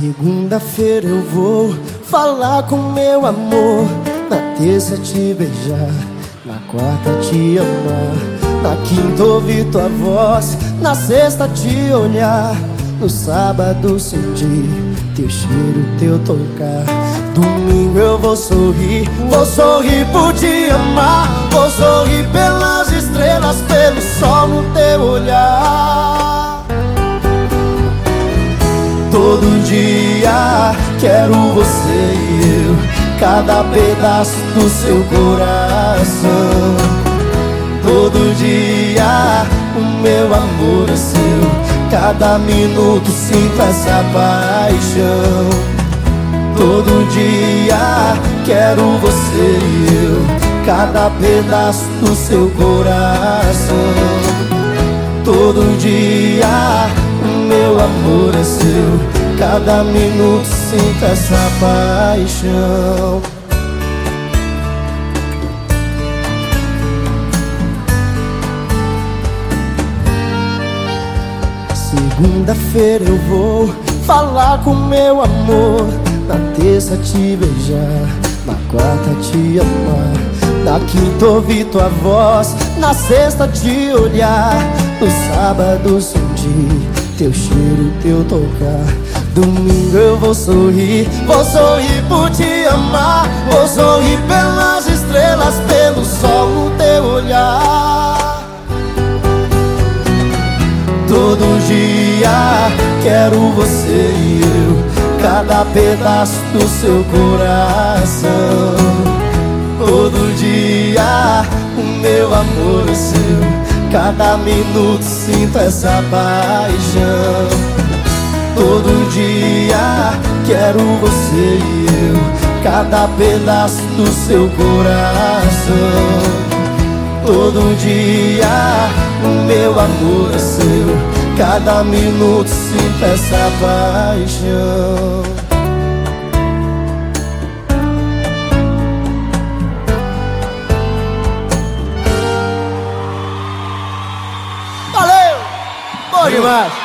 Segunda-feira eu vou falar com meu amor. Na terça te beijar, na quarta te amar. Na quinta ouvir tua voz, na sexta te olhar. No sábado sentir teu cheiro, teu tocar. Domingo eu vou sorrir, vou sorrir por te amar. Vou sorrir pelas estrelas, pelo sol no teu olhar. Todo dia. Quero você e eu, cada pedaço do seu coração. Todo dia o meu amor é seu. Cada minuto sinto essa paixão. Todo dia quero você e eu Cada pedaço do seu coração. Todo dia meu amor é seu. Cada minuto sinto essa paixão. Segunda-feira eu vou falar com meu amor. Na terça te beijar, na quarta te amar. Na quinta ouvir tua voz, na sexta te olhar. No sábado sentir teu cheiro, teu tocar. Domingo eu vou sorrir, vou sorrir por te amar. Vou sorrir pelas estrelas, pelo sol no teu olhar. Todo dia quero você e eu Cada pedaço do seu coração. Todo dia o meu amor é seu Cada minuto sinto essa paixão. Todo dia quero você e eu. Cada pedaço do seu coração. Todo dia o meu amor é seu. Cada minuto sinto essa paixão Demais.